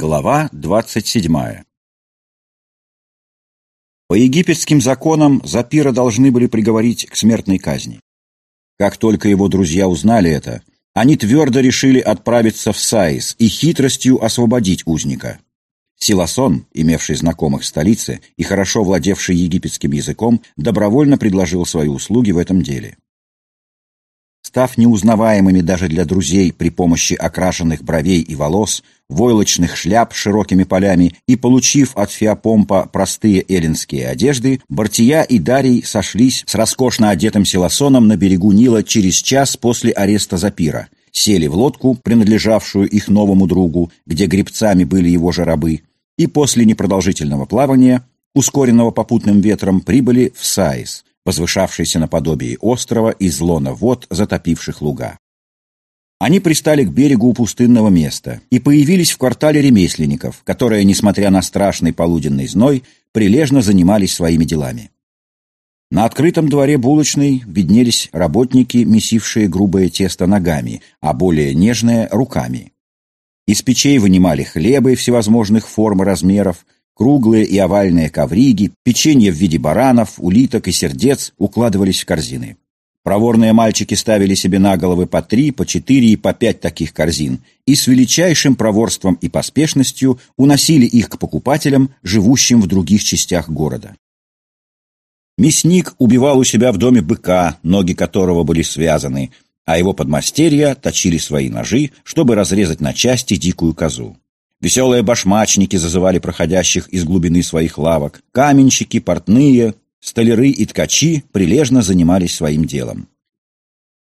Глава 27. По египетским законам Запира должны были приговорить к смертной казни. Как только его друзья узнали это, они твердо решили отправиться в Саис и хитростью освободить узника. Силасон, имевший знакомых в столице и хорошо владевший египетским языком, добровольно предложил свои услуги в этом деле. Став неузнаваемыми даже для друзей при помощи окрашенных бровей и волос, войлочных шляп с широкими полями и получив от Феопомпа простые эллинские одежды, Бартия и Дарий сошлись с роскошно одетым Силасоном на берегу Нила через час после ареста Запира, сели в лодку, принадлежавшую их новому другу, где гребцами были его же рабы, и после непродолжительного плавания, ускоренного попутным ветром, прибыли в Саис, возвышавшийся наподобие острова из лона вод, затопивших луга. Они пристали к берегу у пустынного места и появились в квартале ремесленников, которые, несмотря на страшный полуденный зной, прилежно занимались своими делами. На открытом дворе булочной виднелись работники, месившие грубое тесто ногами, а более нежное — руками. Из печей вынимали хлебы всевозможных форм и размеров, круглые и овальные ковриги, печенье в виде баранов, улиток и сердец укладывались в корзины. Проворные мальчики ставили себе на головы по три, по четыре и по пять таких корзин и с величайшим проворством и поспешностью уносили их к покупателям, живущим в других частях города. Мясник убивал у себя в доме быка, ноги которого были связаны, а его подмастерья точили свои ножи, чтобы разрезать на части дикую козу. Веселые башмачники зазывали проходящих из глубины своих лавок, каменщики, портные, Столяры и ткачи прилежно занимались своим делом.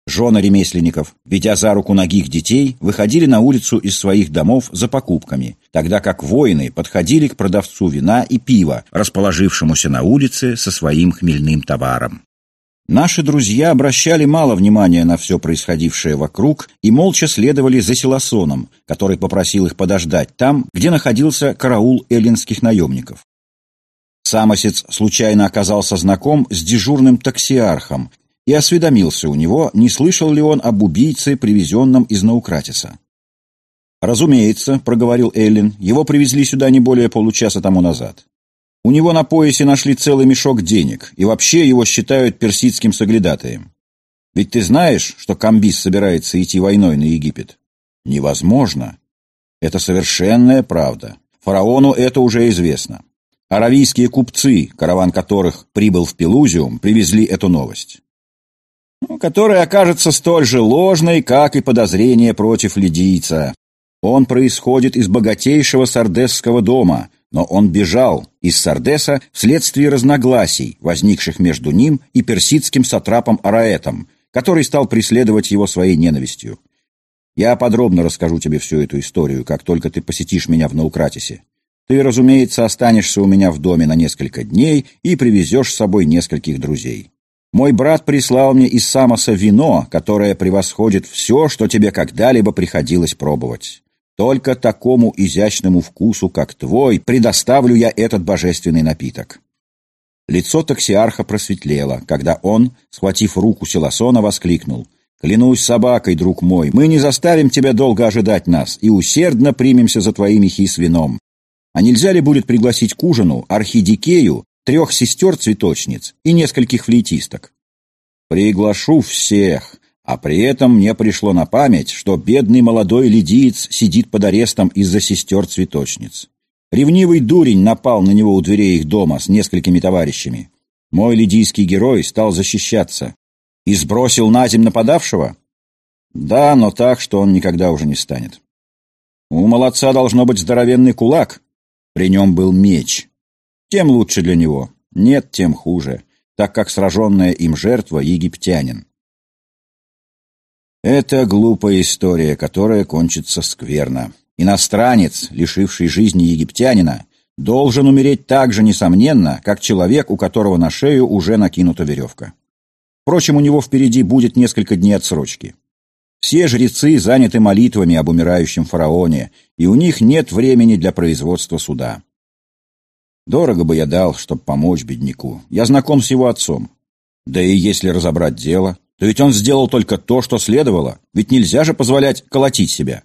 Жены ремесленников, ведя за руку ногих детей, выходили на улицу из своих домов за покупками, тогда как воины подходили к продавцу вина и пива, расположившемуся на улице со своим хмельным товаром. Наши друзья обращали мало внимания на все происходившее вокруг и молча следовали за Силасоном, который попросил их подождать там, где находился караул эллинских наемников. Самосец случайно оказался знаком с дежурным таксиархом и осведомился у него, не слышал ли он об убийце, привезенном из Наукратиса. «Разумеется», — проговорил Эллин, — «его привезли сюда не более получаса тому назад. У него на поясе нашли целый мешок денег, и вообще его считают персидским соглядатаем. Ведь ты знаешь, что Камбис собирается идти войной на Египет? Невозможно. Это совершенная правда. Фараону это уже известно. Аравийские купцы, караван которых прибыл в Пелузиум, привезли эту новость. Ну, которая окажется столь же ложной, как и подозрение против лидийца. Он происходит из богатейшего сардесского дома, но он бежал из Сардеса вследствие разногласий, возникших между ним и персидским сатрапом Араэтом, который стал преследовать его своей ненавистью. Я подробно расскажу тебе всю эту историю, как только ты посетишь меня в Наукратисе. Ты, разумеется, останешься у меня в доме на несколько дней и привезешь с собой нескольких друзей. Мой брат прислал мне из Самоса вино, которое превосходит все, что тебе когда-либо приходилось пробовать. Только такому изящному вкусу, как твой, предоставлю я этот божественный напиток». Лицо таксиарха просветлело, когда он, схватив руку Селасона, воскликнул. «Клянусь собакой, друг мой, мы не заставим тебя долго ожидать нас и усердно примемся за твои мехи с вином. А нельзя ли будет пригласить к ужину архидикею, трех сестер-цветочниц и нескольких флейтисток? Приглашу всех, а при этом мне пришло на память, что бедный молодой лидиец сидит под арестом из-за сестер-цветочниц. Ревнивый дурень напал на него у дверей их дома с несколькими товарищами. Мой лидийский герой стал защищаться. И сбросил на земь нападавшего? Да, но так, что он никогда уже не станет. У молодца должно быть здоровенный кулак, при нем был меч. Тем лучше для него. Нет, тем хуже, так как сраженная им жертва — египтянин. Это глупая история, которая кончится скверно. Иностранец, лишивший жизни египтянина, должен умереть так же, несомненно, как человек, у которого на шею уже накинута веревка. Впрочем, у него впереди будет несколько дней отсрочки. Все жрецы заняты молитвами об умирающем фараоне, и у них нет времени для производства суда. Дорого бы я дал, чтобы помочь бедняку. Я знаком с его отцом. Да и если разобрать дело, то ведь он сделал только то, что следовало, ведь нельзя же позволять колотить себя.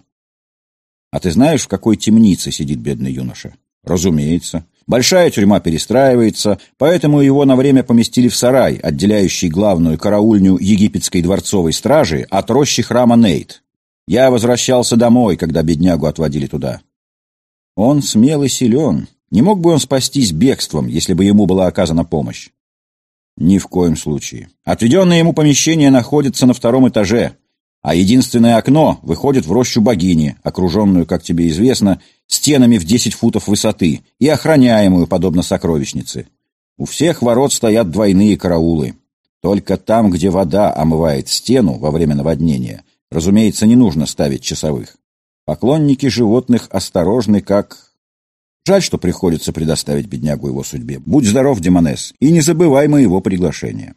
А ты знаешь, в какой темнице сидит бедный юноша? Разумеется. Большая тюрьма перестраивается, поэтому его на время поместили в сарай, отделяющий главную караульню египетской дворцовой стражи от рощи храма Нейт. Я возвращался домой, когда беднягу отводили туда. Он смел и силен. Не мог бы он спастись бегством, если бы ему была оказана помощь? Ни в коем случае. Отведенное ему помещение находится на втором этаже, а единственное окно выходит в рощу богини, окруженную, как тебе известно, стенами в 10 футов высоты и охраняемую, подобно сокровищнице. У всех ворот стоят двойные караулы. Только там, где вода омывает стену во время наводнения, разумеется, не нужно ставить часовых. Поклонники животных осторожны, как... Жаль, что приходится предоставить беднягу его судьбе. Будь здоров, Демонес, и не забывай моего приглашения.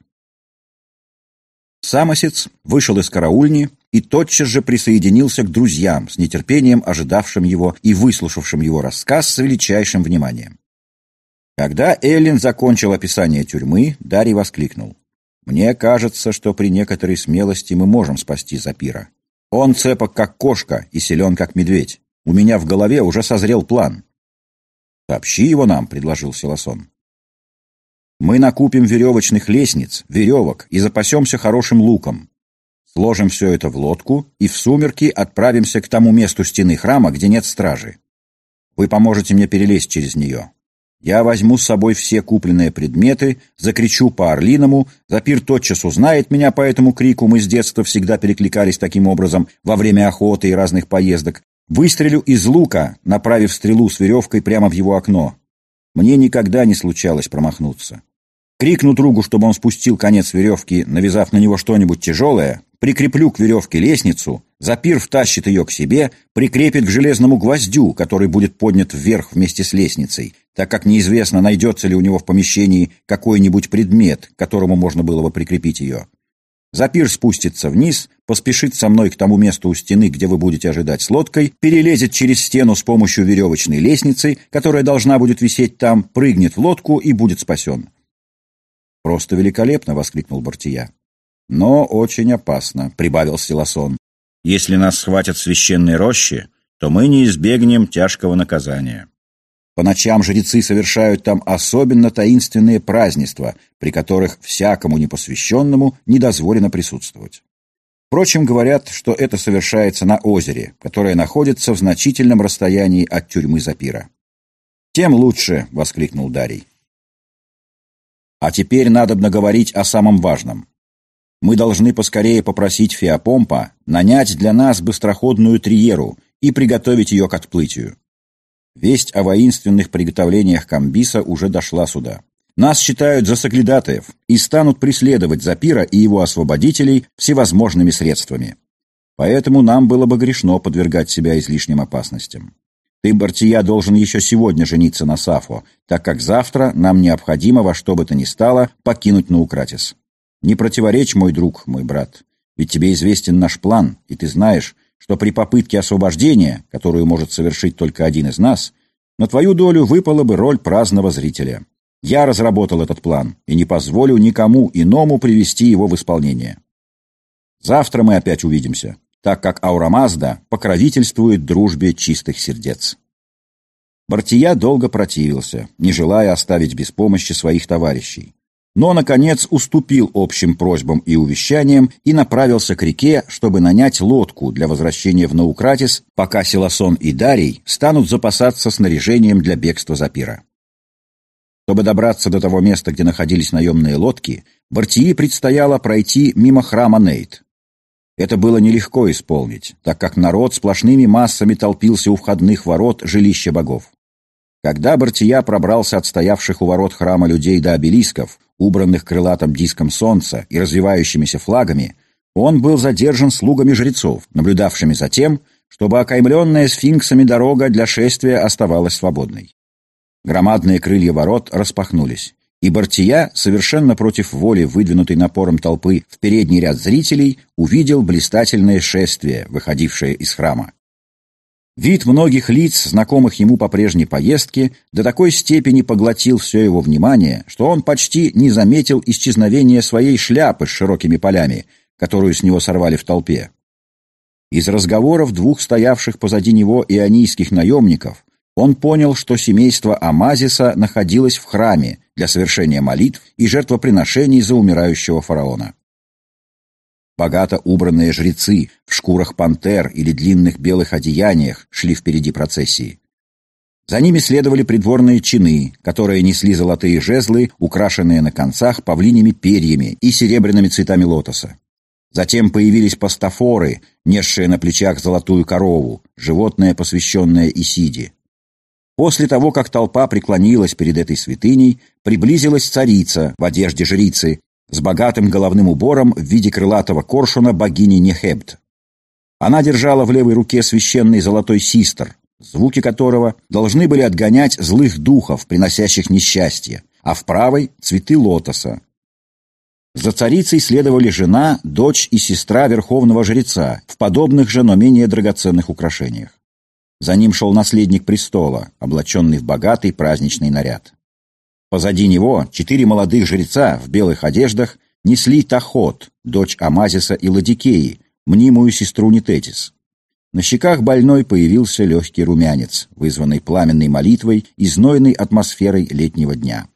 Самосец вышел из караульни и тотчас же присоединился к друзьям, с нетерпением ожидавшим его и выслушавшим его рассказ с величайшим вниманием. Когда Эллин закончил описание тюрьмы, Дарий воскликнул. «Мне кажется, что при некоторой смелости мы можем спасти Запира. Он цепок, как кошка, и силен, как медведь. У меня в голове уже созрел план». «Сообщи его нам», — предложил Силасон. Мы накупим веревочных лестниц, веревок и запасемся хорошим луком. Сложим все это в лодку и в сумерки отправимся к тому месту стены храма, где нет стражи. Вы поможете мне перелезть через нее. Я возьму с собой все купленные предметы, закричу по-орлиному, Запир тотчас узнает меня по этому крику, мы с детства всегда перекликались таким образом во время охоты и разных поездок, выстрелю из лука, направив стрелу с веревкой прямо в его окно. Мне никогда не случалось промахнуться. Крикну другу, чтобы он спустил конец веревки, навязав на него что-нибудь тяжелое, прикреплю к веревке лестницу, запир втащит ее к себе, прикрепит к железному гвоздю, который будет поднят вверх вместе с лестницей, так как неизвестно, найдется ли у него в помещении какой-нибудь предмет, к которому можно было бы прикрепить ее. Запир спустится вниз, поспешит со мной к тому месту у стены, где вы будете ожидать с лодкой, перелезет через стену с помощью веревочной лестницы, которая должна будет висеть там, прыгнет в лодку и будет спасен. «Просто великолепно!» — воскликнул Бартия. «Но очень опасно», — прибавил Силасон. «Если нас схватят в священной роще, то мы не избегнем тяжкого наказания. По ночам жрецы совершают там особенно таинственные празднества, при которых всякому непосвященному не дозволено присутствовать. Впрочем, говорят, что это совершается на озере, которое находится в значительном расстоянии от тюрьмы Запира. «Тем лучше!» — воскликнул Дарий. А теперь надо говорить о самом важном. Мы должны поскорее попросить Феопомпа нанять для нас быстроходную триеру и приготовить ее к отплытию. Весть о воинственных приготовлениях Камбиса уже дошла сюда. Нас считают за соглядатаев и станут преследовать Запира и его освободителей всевозможными средствами. Поэтому нам было бы грешно подвергать себя излишним опасностям. Ты, Бартия, должен еще сегодня жениться на Сафо, так как завтра нам необходимо во что бы то ни стало покинуть Наукратис. Не противоречь, мой друг, мой брат, ведь тебе известен наш план, и ты знаешь, что при попытке освобождения, которую может совершить только один из нас, на твою долю выпала бы роль праздного зрителя. Я разработал этот план и не позволю никому иному привести его в исполнение. Завтра мы опять увидимся так как Аурамазда покровительствует дружбе чистых сердец. Бартия долго противился, не желая оставить без помощи своих товарищей. Но, наконец, уступил общим просьбам и увещаниям и направился к реке, чтобы нанять лодку для возвращения в Наукратис, пока Силасон и Дарий станут запасаться снаряжением для бегства Запира. Чтобы добраться до того места, где находились наемные лодки, Бартии предстояло пройти мимо храма Нейт. Это было нелегко исполнить, так как народ сплошными массами толпился у входных ворот жилища богов. Когда Бартия пробрался от стоявших у ворот храма людей до обелисков, убранных крылатым диском солнца и развивающимися флагами, он был задержан слугами жрецов, наблюдавшими за тем, чтобы окаймленная сфинксами дорога для шествия оставалась свободной. Громадные крылья ворот распахнулись и Бартия, совершенно против воли, выдвинутой напором толпы в передний ряд зрителей, увидел блистательное шествие, выходившее из храма. Вид многих лиц, знакомых ему по прежней поездке, до такой степени поглотил все его внимание, что он почти не заметил исчезновения своей шляпы с широкими полями, которую с него сорвали в толпе. Из разговоров двух стоявших позади него ионийских наемников он понял, что семейство Амазиса находилось в храме для совершения молитв и жертвоприношений за умирающего фараона. Богато убранные жрецы в шкурах пантер или длинных белых одеяниях шли впереди процессии. За ними следовали придворные чины, которые несли золотые жезлы, украшенные на концах павлиними перьями и серебряными цветами лотоса. Затем появились пастафоры, несшие на плечах золотую корову, животное, посвященное Исиде. После того, как толпа преклонилась перед этой святыней, приблизилась царица в одежде жрицы с богатым головным убором в виде крылатого коршуна богини Нехебт. Она держала в левой руке священный золотой систр, звуки которого должны были отгонять злых духов, приносящих несчастье, а в правой — цветы лотоса. За царицей следовали жена, дочь и сестра верховного жреца в подобных же, но менее драгоценных украшениях. За ним шел наследник престола, облаченный в богатый праздничный наряд. Позади него четыре молодых жреца в белых одеждах несли Тахот, дочь Амазиса и Ладикеи, мнимую сестру Нететис. На щеках больной появился легкий румянец, вызванный пламенной молитвой и знойной атмосферой летнего дня.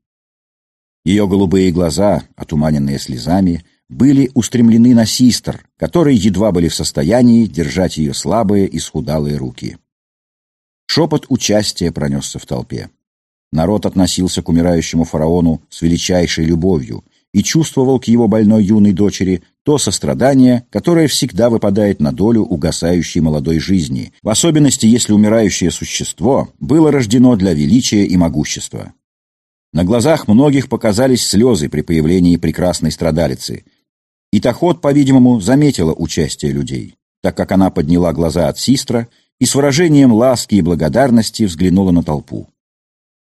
Ее голубые глаза, отуманенные слезами, были устремлены на систр, которые едва были в состоянии держать ее слабые и схудалые руки. Шепот участия пронесся в толпе. Народ относился к умирающему фараону с величайшей любовью, и чувствовал к его больной юной дочери то сострадание, которое всегда выпадает на долю угасающей молодой жизни, в особенности если умирающее существо было рождено для величия и могущества. На глазах многих показались слезы при появлении прекрасной страдалицы, и Тахот, по-видимому, заметила участие людей, так как она подняла глаза от систра и с выражением ласки и благодарности взглянула на толпу.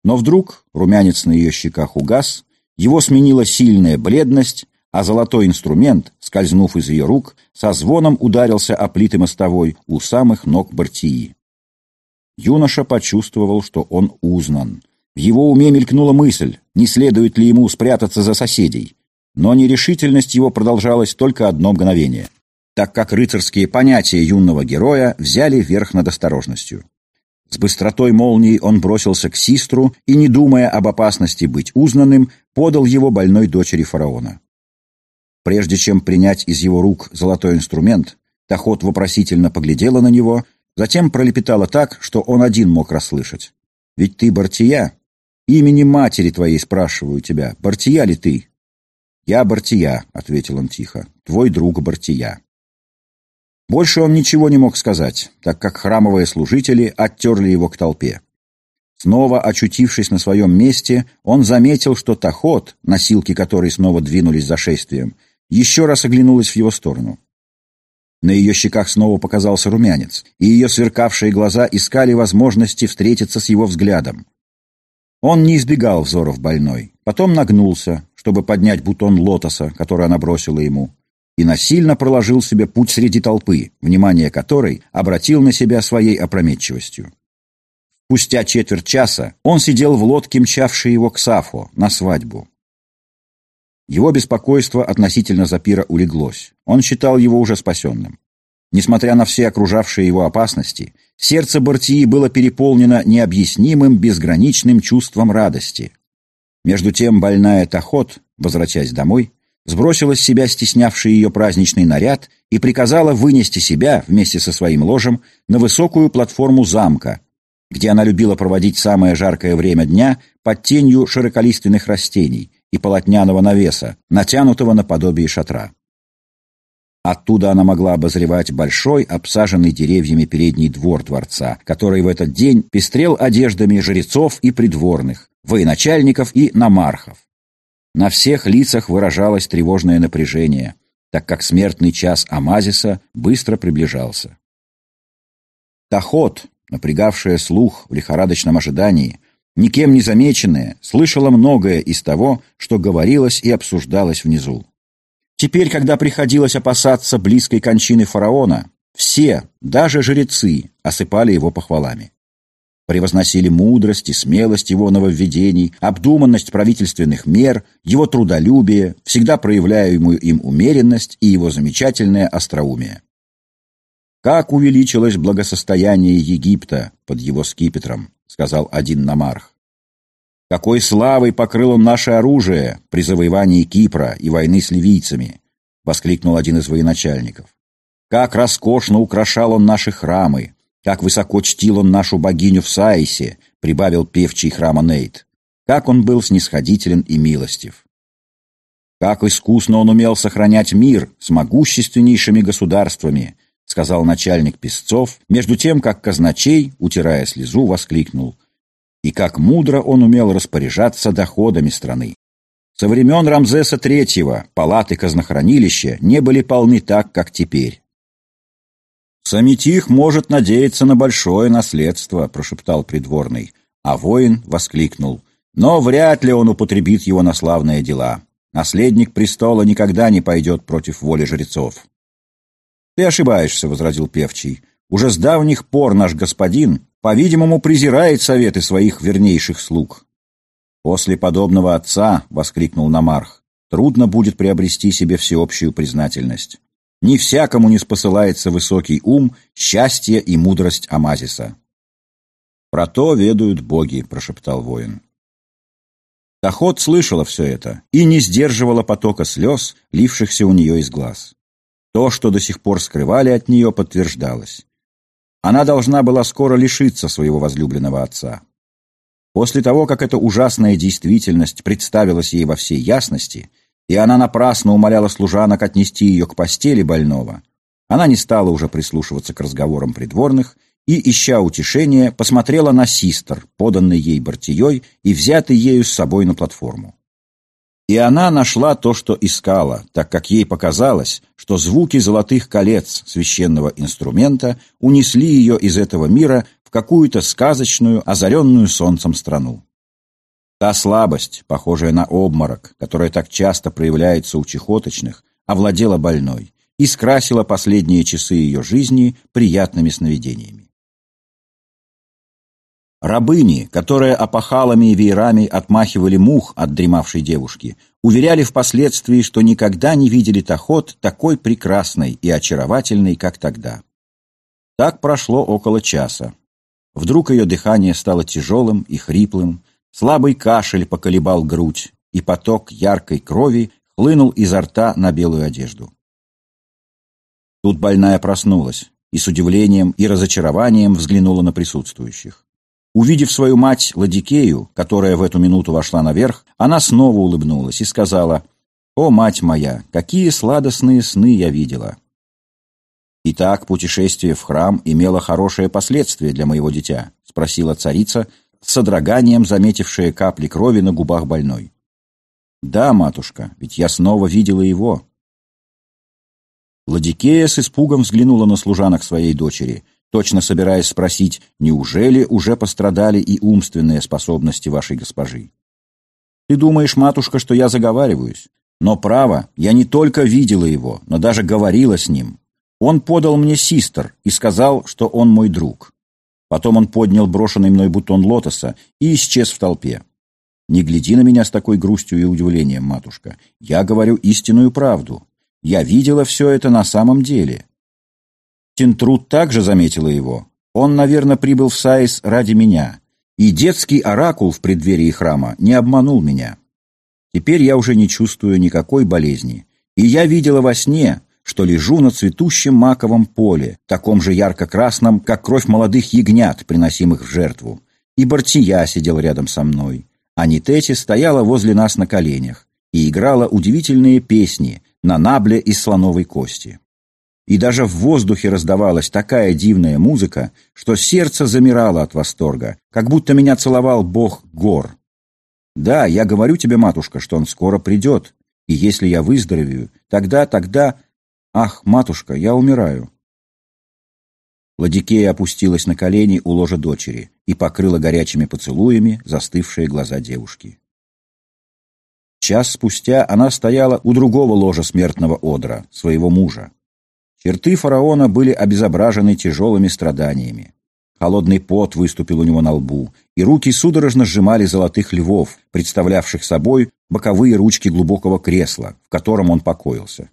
Но вдруг румянец на ее щеках угас, его сменила сильная бледность, а золотой инструмент, скользнув из ее рук, со звоном ударился о плиты мостовой у самых ног Бартии. Юноша почувствовал, что он узнан. В его уме мелькнула мысль, не следует ли ему спрятаться за соседей. Но нерешительность его продолжалась только одно мгновение, так как рыцарские понятия юного героя взяли верх над осторожностью. С быстротой молнии он бросился к Систру и, не думая об опасности быть узнанным, подал его больной дочери фараона. Прежде чем принять из его рук золотой инструмент, Тахот вопросительно поглядела на него, затем пролепетала так, что он один мог расслышать. «Ведь ты Бартия? Имени матери твоей спрашиваю тебя. Бартия ли ты?» «Я Бартия», — ответил он тихо, — «твой друг Бартия». Больше он ничего не мог сказать, так как храмовые служители оттерли его к толпе. Снова очутившись на своем месте, он заметил, что Тахот, носилки которой снова двинулись за шествием, еще раз оглянулась в его сторону. На ее щеках снова показался румянец, и ее сверкавшие глаза искали возможности встретиться с его взглядом. Он не избегал взоров больной, потом нагнулся, чтобы поднять бутон лотоса, который она бросила ему и насильно проложил себе путь среди толпы, внимание которой обратил на себя своей опрометчивостью. Спустя четверть часа он сидел в лодке, мчавшей его к Сафо, на свадьбу. Его беспокойство относительно Запира улеглось. Он считал его уже спасенным. Несмотря на все окружавшие его опасности, сердце Бартии было переполнено необъяснимым безграничным чувством радости. Между тем больная Тахот, возвращаясь домой, сбросила с себя стеснявший ее праздничный наряд и приказала вынести себя вместе со своим ложем на высокую платформу замка, где она любила проводить самое жаркое время дня под тенью широколиственных растений и полотняного навеса, натянутого наподобие шатра. Оттуда она могла обозревать большой, обсаженный деревьями передний двор дворца, который в этот день пестрел одеждами жрецов и придворных, военачальников и намархов. На всех лицах выражалось тревожное напряжение, так как смертный час Амазиса быстро приближался. Тахот, напрягавшая слух в лихорадочном ожидании, никем не замеченная, слышала многое из того, что говорилось и обсуждалось внизу. Теперь, когда приходилось опасаться близкой кончины фараона, все, даже жрецы, осыпали его похвалами превозносили мудрость и смелость его нововведений, обдуманность правительственных мер, его трудолюбие, всегда проявляемую им умеренность и его замечательное остроумие. Как увеличилось благосостояние Египта под его скипетром, сказал один намарх. Какой славой покрыл он наше оружие при завоевании Кипра и войны с ливийцами, воскликнул один из военачальников. Как роскошно украшал он наши храмы, как высоко чтил он нашу богиню в Саисе, прибавил певчий храма Нейт. Как он был снисходителен и милостив. Как искусно он умел сохранять мир с могущественнейшими государствами, сказал начальник песцов, между тем, как казначей, утирая слезу, воскликнул. И как мудро он умел распоряжаться доходами страны. Со времен Рамзеса III палаты казнохранилища не были полны так, как теперь. «Самитих может надеяться на большое наследство», — прошептал придворный, а воин воскликнул. «Но вряд ли он употребит его на славные дела. Наследник престола никогда не пойдет против воли жрецов. «Ты ошибаешься», — возразил Певчий. «Уже с давних пор наш господин, по-видимому, презирает советы своих вернейших слуг». «После подобного отца», — воскликнул Намарх, «трудно будет приобрести себе всеобщую признательность. Не всякому не спосылается высокий ум, счастье и мудрость Амазиса». «Про то ведают боги», — прошептал воин. Тахот слышала все это и не сдерживала потока слез, лившихся у нее из глаз. То, что до сих пор скрывали от нее, подтверждалось. Она должна была скоро лишиться своего возлюбленного отца. После того, как эта ужасная действительность представилась ей во всей ясности, и она напрасно умоляла служанок отнести ее к постели больного, она не стала уже прислушиваться к разговорам придворных и, ища утешения, посмотрела на систер, поданный ей Бартией и взятый ею с собой на платформу. И она нашла то, что искала, так как ей показалось, что звуки золотых колец священного инструмента унесли ее из этого мира в какую-то сказочную, озаренную солнцем страну. Та слабость, похожая на обморок, которая так часто проявляется у чехоточных, овладела больной и скрасила последние часы ее жизни приятными сновидениями. Рабыни, которые опахалами и веерами отмахивали мух от дремавшей девушки, уверяли впоследствии, что никогда не видели Тахот такой прекрасной и очаровательной, как тогда. Так прошло около часа. Вдруг ее дыхание стало тяжелым и хриплым, слабый кашель поколебал грудь, и поток яркой крови хлынул изо рта на белую одежду. Тут больная проснулась и с удивлением и разочарованием взглянула на присутствующих. Увидев свою мать Ладикею, которая в эту минуту вошла наверх, она снова улыбнулась и сказала, «О, мать моя, какие сладостные сны я видела!» «Итак, путешествие в храм имело хорошее последствие для моего дитя?» — спросила царица, с содроганием заметившая капли крови на губах больной. «Да, матушка, ведь я снова видела его». Ладикея с испугом взглянула на служанок своей дочери точно собираясь спросить, неужели уже пострадали и умственные способности вашей госпожи. Ты думаешь, матушка, что я заговариваюсь? Но право, я не только видела его, но даже говорила с ним. Он подал мне систер и сказал, что он мой друг. Потом он поднял брошенный мной бутон лотоса и исчез в толпе. Не гляди на меня с такой грустью и удивлением, матушка. Я говорю истинную правду. Я видела все это на самом деле. Тинтруд также заметила его. Он, наверное, прибыл в Сайс ради меня. И детский оракул в преддверии храма не обманул меня. Теперь я уже не чувствую никакой болезни. И я видела во сне, что лежу на цветущем маковом поле, таком же ярко-красном, как кровь молодых ягнят, приносимых в жертву. И Бартия сидел рядом со мной. А Нитети стояла возле нас на коленях и играла удивительные песни на набле из слоновой кости и даже в воздухе раздавалась такая дивная музыка, что сердце замирало от восторга, как будто меня целовал бог гор. Да, я говорю тебе, матушка, что он скоро придет, и если я выздоровею, тогда, тогда... Ах, матушка, я умираю. Ладикея опустилась на колени у ложа дочери и покрыла горячими поцелуями застывшие глаза девушки. Час спустя она стояла у другого ложа смертного одра, своего мужа. Черты фараона были обезображены тяжелыми страданиями. Холодный пот выступил у него на лбу, и руки судорожно сжимали золотых львов, представлявших собой боковые ручки глубокого кресла, в котором он покоился.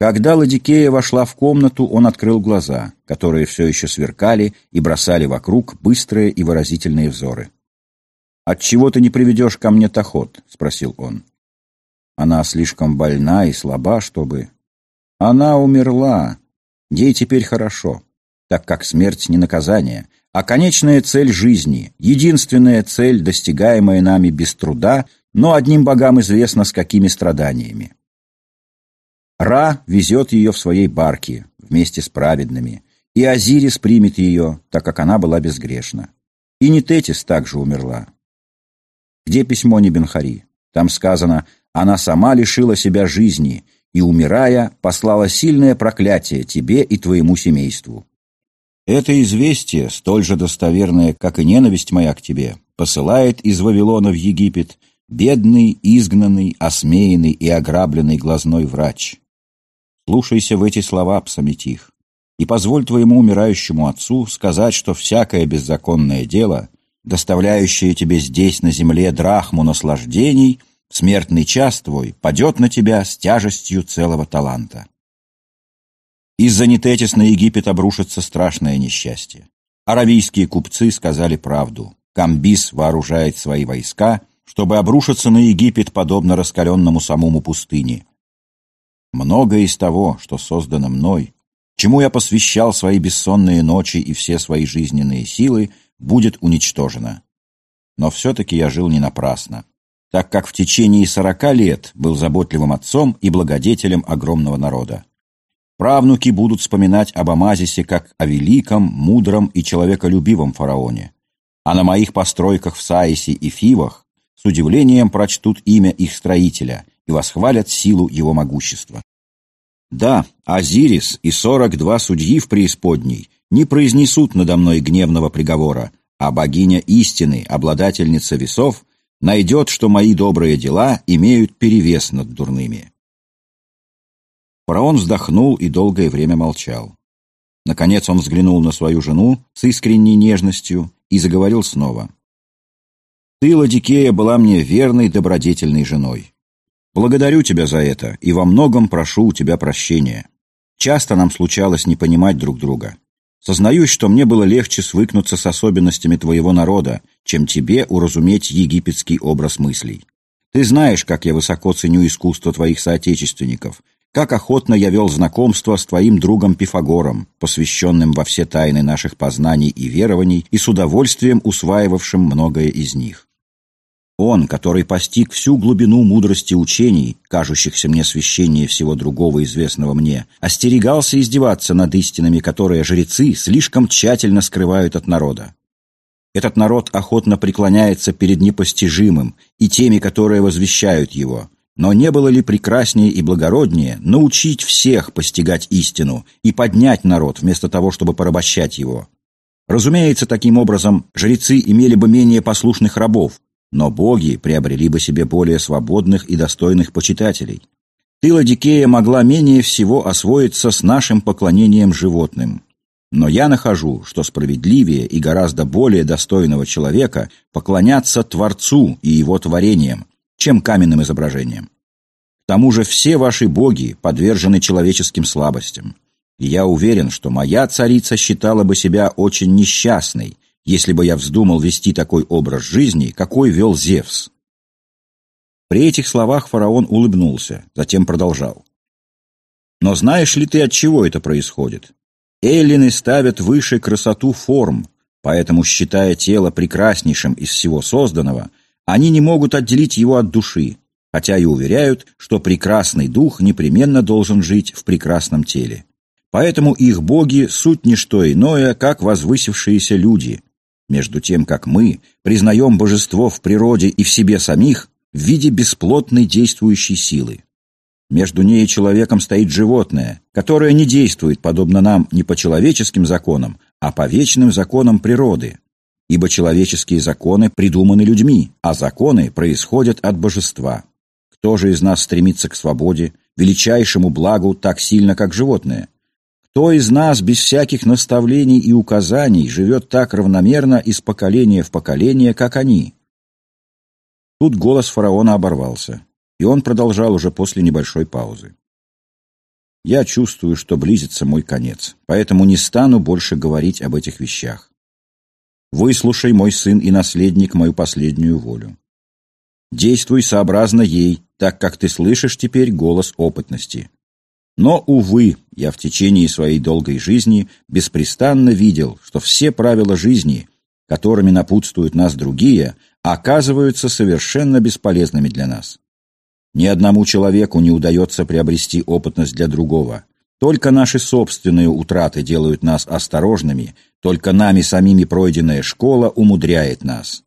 Когда Ладикея вошла в комнату, он открыл глаза, которые все еще сверкали и бросали вокруг быстрые и выразительные взоры. «Отчего ты не приведешь ко мне Тахот?» — спросил он. «Она слишком больна и слаба, чтобы...» «Она умерла. Ей теперь хорошо, так как смерть не наказание, а конечная цель жизни, единственная цель, достигаемая нами без труда, но одним богам известно с какими страданиями. Ра везет ее в своей барке вместе с праведными, и Азирис примет ее, так как она была безгрешна. И Нететис также умерла. Где письмо Небенхари? Там сказано, она сама лишила себя жизни и, умирая, послала сильное проклятие тебе и твоему семейству. Это известие, столь же достоверное, как и ненависть моя к тебе, посылает из Вавилона в Египет бедный, изгнанный, осмеянный и ограбленный глазной врач. Слушайся в эти слова, Псаметих, и позволь твоему умирающему отцу сказать, что всякое беззаконное дело, доставляющее тебе здесь на земле драхму наслаждений, смертный час твой падет на тебя с тяжестью целого таланта. Из-за Нететис на Египет обрушится страшное несчастье. Аравийские купцы сказали правду. Камбис вооружает свои войска, чтобы обрушиться на Египет подобно раскаленному самому пустыне, Многое из того, что создано мной, чему я посвящал свои бессонные ночи и все свои жизненные силы, будет уничтожено. Но все-таки я жил не напрасно, так как в течение сорока лет был заботливым отцом и благодетелем огромного народа. Правнуки будут вспоминать об Амазисе как о великом, мудром и человеколюбивом фараоне. А на моих постройках в Саисе и Фивах с удивлением прочтут имя их строителя – и восхвалят силу его могущества. Да, Азирис и сорок два судьи в преисподней не произнесут надо мной гневного приговора, а богиня истины, обладательница весов, найдет, что мои добрые дела имеют перевес над дурными. Фараон вздохнул и долгое время молчал. Наконец он взглянул на свою жену с искренней нежностью и заговорил снова. «Ты, Ладикея, была мне верной, добродетельной женой. Благодарю тебя за это и во многом прошу у тебя прощения. Часто нам случалось не понимать друг друга. Сознаюсь, что мне было легче свыкнуться с особенностями твоего народа, чем тебе уразуметь египетский образ мыслей. Ты знаешь, как я высоко ценю искусство твоих соотечественников, как охотно я вел знакомство с твоим другом Пифагором, посвященным во все тайны наших познаний и верований и с удовольствием усваивавшим многое из них. Он, который постиг всю глубину мудрости учений, кажущихся мне священнее всего другого известного мне, остерегался издеваться над истинами, которые жрецы слишком тщательно скрывают от народа. Этот народ охотно преклоняется перед непостижимым и теми, которые возвещают его. Но не было ли прекраснее и благороднее научить всех постигать истину и поднять народ, вместо того, чтобы порабощать его? Разумеется, таким образом жрецы имели бы менее послушных рабов, но боги приобрели бы себе более свободных и достойных почитателей. Ты, Ладикея, могла менее всего освоиться с нашим поклонением животным. Но я нахожу, что справедливее и гораздо более достойного человека поклоняться Творцу и его творениям, чем каменным изображениям. К тому же все ваши боги подвержены человеческим слабостям. И я уверен, что моя царица считала бы себя очень несчастной, если бы я вздумал вести такой образ жизни, какой вел Зевс. При этих словах фараон улыбнулся, затем продолжал. Но знаешь ли ты, от чего это происходит? Эллины ставят выше красоту форм, поэтому, считая тело прекраснейшим из всего созданного, они не могут отделить его от души, хотя и уверяют, что прекрасный дух непременно должен жить в прекрасном теле. Поэтому их боги – суть не что иное, как возвысившиеся люди, между тем как мы признаем божество в природе и в себе самих в виде бесплотной действующей силы. Между ней и человеком стоит животное, которое не действует, подобно нам, не по человеческим законам, а по вечным законам природы. Ибо человеческие законы придуманы людьми, а законы происходят от божества. Кто же из нас стремится к свободе, величайшему благу так сильно, как животное? Кто из нас без всяких наставлений и указаний живет так равномерно из поколения в поколение, как они? Тут голос фараона оборвался, и он продолжал уже после небольшой паузы. Я чувствую, что близится мой конец, поэтому не стану больше говорить об этих вещах. Выслушай, мой сын и наследник, мою последнюю волю. Действуй сообразно ей, так как ты слышишь теперь голос опытности. Но, увы, я в течение своей долгой жизни беспрестанно видел, что все правила жизни, которыми напутствуют нас другие, оказываются совершенно бесполезными для нас. Ни одному человеку не удается приобрести опытность для другого. Только наши собственные утраты делают нас осторожными, только нами самими пройденная школа умудряет нас.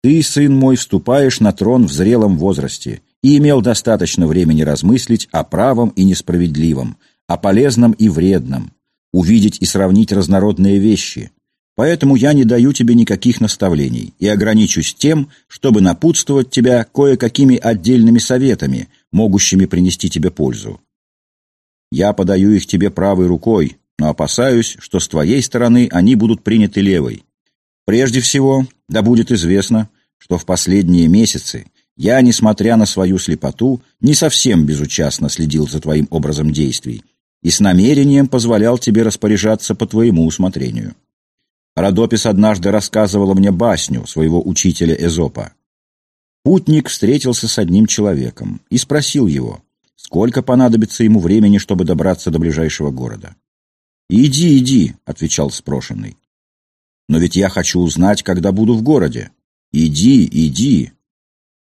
Ты, сын мой, вступаешь на трон в зрелом возрасте и имел достаточно времени размыслить о правом и несправедливом, о полезном и вредном, увидеть и сравнить разнородные вещи. Поэтому я не даю тебе никаких наставлений и ограничусь тем, чтобы напутствовать тебя кое-какими отдельными советами, могущими принести тебе пользу. Я подаю их тебе правой рукой, но опасаюсь, что с твоей стороны они будут приняты левой. Прежде всего, да будет известно, что в последние месяцы я, несмотря на свою слепоту, не совсем безучастно следил за твоим образом действий и с намерением позволял тебе распоряжаться по твоему усмотрению. Родопис однажды рассказывала мне басню своего учителя Эзопа. Путник встретился с одним человеком и спросил его, сколько понадобится ему времени, чтобы добраться до ближайшего города. «Иди, иди», — отвечал спрошенный. Но ведь я хочу узнать, когда буду в городе. Иди, иди.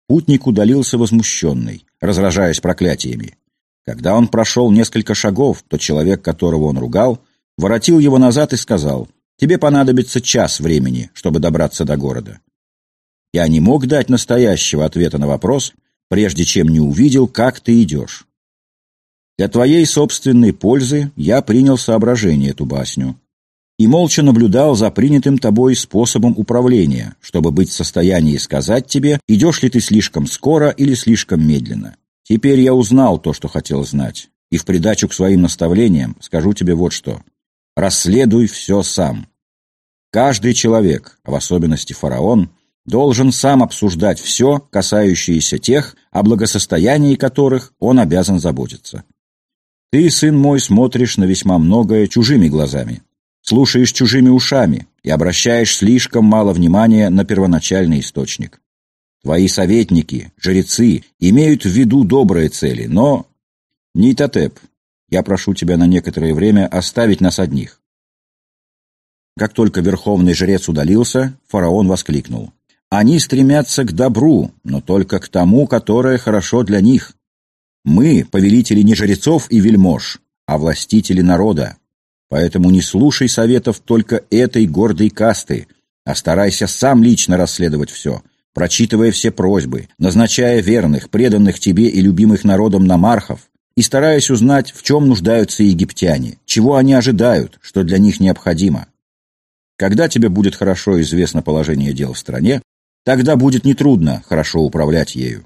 Путник удалился возмущенный, разражаясь проклятиями. Когда он прошел несколько шагов, то человек, которого он ругал, воротил его назад и сказал, «Тебе понадобится час времени, чтобы добраться до города». Я не мог дать настоящего ответа на вопрос, прежде чем не увидел, как ты идешь. Для твоей собственной пользы я принял соображение эту басню, и молча наблюдал за принятым тобой способом управления, чтобы быть в состоянии сказать тебе, идешь ли ты слишком скоро или слишком медленно. Теперь я узнал то, что хотел знать, и в придачу к своим наставлениям скажу тебе вот что. Расследуй все сам. Каждый человек, а в особенности фараон, должен сам обсуждать все, касающееся тех, о благосостоянии которых он обязан заботиться. Ты, сын мой, смотришь на весьма многое чужими глазами, слушаешь чужими ушами и обращаешь слишком мало внимания на первоначальный источник. Твои советники, жрецы, имеют в виду добрые цели, но... Нитотеп, я прошу тебя на некоторое время оставить нас одних. Как только верховный жрец удалился, фараон воскликнул. Они стремятся к добру, но только к тому, которое хорошо для них. Мы, повелители не жрецов и вельмож, а властители народа. Поэтому не слушай советов только этой гордой касты, а старайся сам лично расследовать все, прочитывая все просьбы, назначая верных, преданных тебе и любимых народом намархов, и стараясь узнать, в чем нуждаются египтяне, чего они ожидают, что для них необходимо. Когда тебе будет хорошо известно положение дел в стране, тогда будет нетрудно хорошо управлять ею.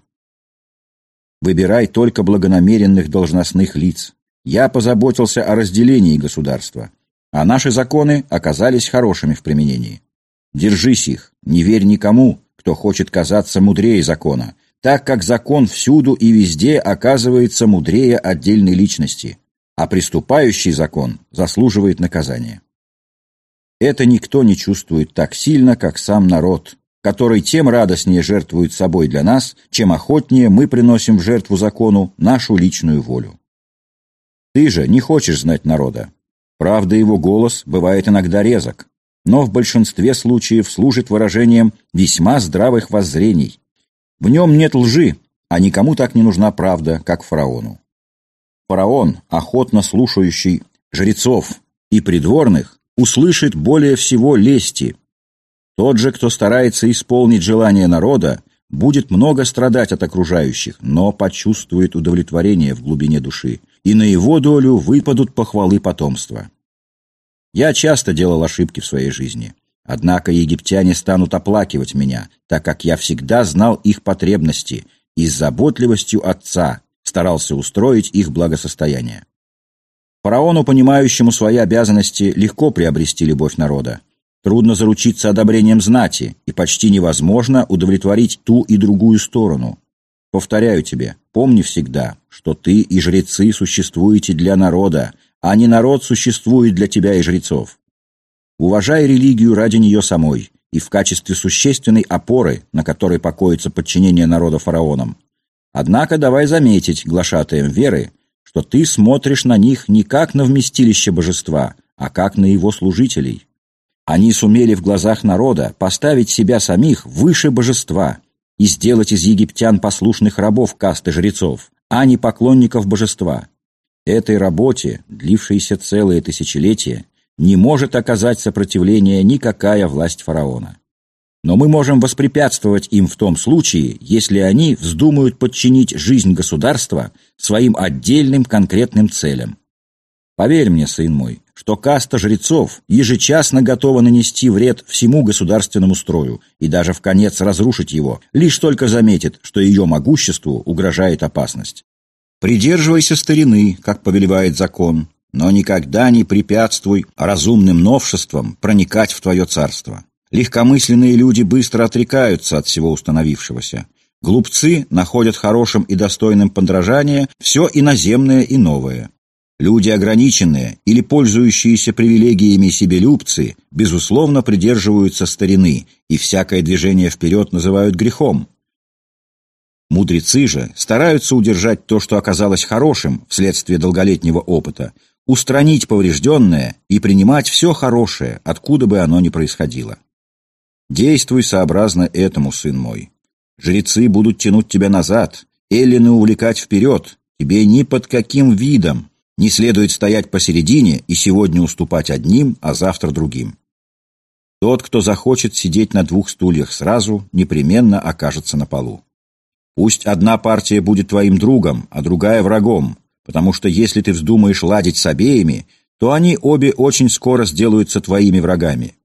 Выбирай только благонамеренных должностных лиц, я позаботился о разделении государства, а наши законы оказались хорошими в применении. Держись их, не верь никому, кто хочет казаться мудрее закона, так как закон всюду и везде оказывается мудрее отдельной личности, а приступающий закон заслуживает наказания. Это никто не чувствует так сильно, как сам народ, который тем радостнее жертвует собой для нас, чем охотнее мы приносим в жертву закону нашу личную волю. Ты же не хочешь знать народа. Правда, его голос бывает иногда резок, но в большинстве случаев служит выражением весьма здравых воззрений. В нем нет лжи, а никому так не нужна правда, как фараону. Фараон, охотно слушающий жрецов и придворных, услышит более всего лести. Тот же, кто старается исполнить желание народа, будет много страдать от окружающих, но почувствует удовлетворение в глубине души – и на его долю выпадут похвалы потомства. Я часто делал ошибки в своей жизни. Однако египтяне станут оплакивать меня, так как я всегда знал их потребности и с заботливостью отца старался устроить их благосостояние. Фараону, понимающему свои обязанности, легко приобрести любовь народа. Трудно заручиться одобрением знати, и почти невозможно удовлетворить ту и другую сторону. Повторяю тебе, помни всегда, что ты и жрецы существуете для народа, а не народ существует для тебя и жрецов. Уважай религию ради нее самой и в качестве существенной опоры, на которой покоится подчинение народа фараонам. Однако давай заметить, глашатаем веры, что ты смотришь на них не как на вместилище божества, а как на его служителей. Они сумели в глазах народа поставить себя самих выше божества и сделать из египтян послушных рабов касты жрецов, а не поклонников божества. Этой работе, длившейся целые тысячелетия, не может оказать сопротивление никакая власть фараона. Но мы можем воспрепятствовать им в том случае, если они вздумают подчинить жизнь государства своим отдельным конкретным целям. Поверь мне, сын мой, что каста жрецов ежечасно готова нанести вред всему государственному строю и даже в конец разрушить его, лишь только заметит, что ее могуществу угрожает опасность. Придерживайся старины, как повелевает закон, но никогда не препятствуй разумным новшествам проникать в твое царство. Легкомысленные люди быстро отрекаются от всего установившегося. Глупцы находят хорошим и достойным подражания все иноземное и новое. Люди ограниченные или пользующиеся привилегиями себелюбцы, безусловно, придерживаются старины и всякое движение вперед называют грехом. Мудрецы же стараются удержать то, что оказалось хорошим вследствие долголетнего опыта, устранить поврежденное и принимать все хорошее, откуда бы оно ни происходило. Действуй сообразно этому, сын мой. Жрецы будут тянуть тебя назад, эллины увлекать вперед, тебе ни под каким видом не следует стоять посередине и сегодня уступать одним, а завтра другим. Тот, кто захочет сидеть на двух стульях сразу, непременно окажется на полу. Пусть одна партия будет твоим другом, а другая врагом, потому что если ты вздумаешь ладить с обеими, то они обе очень скоро сделаются твоими врагами.